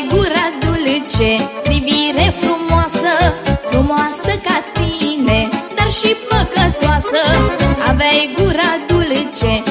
ai gura dulce, privire frumoasă Frumoasă ca tine, dar și păcătoasă. Aveai gura dulce,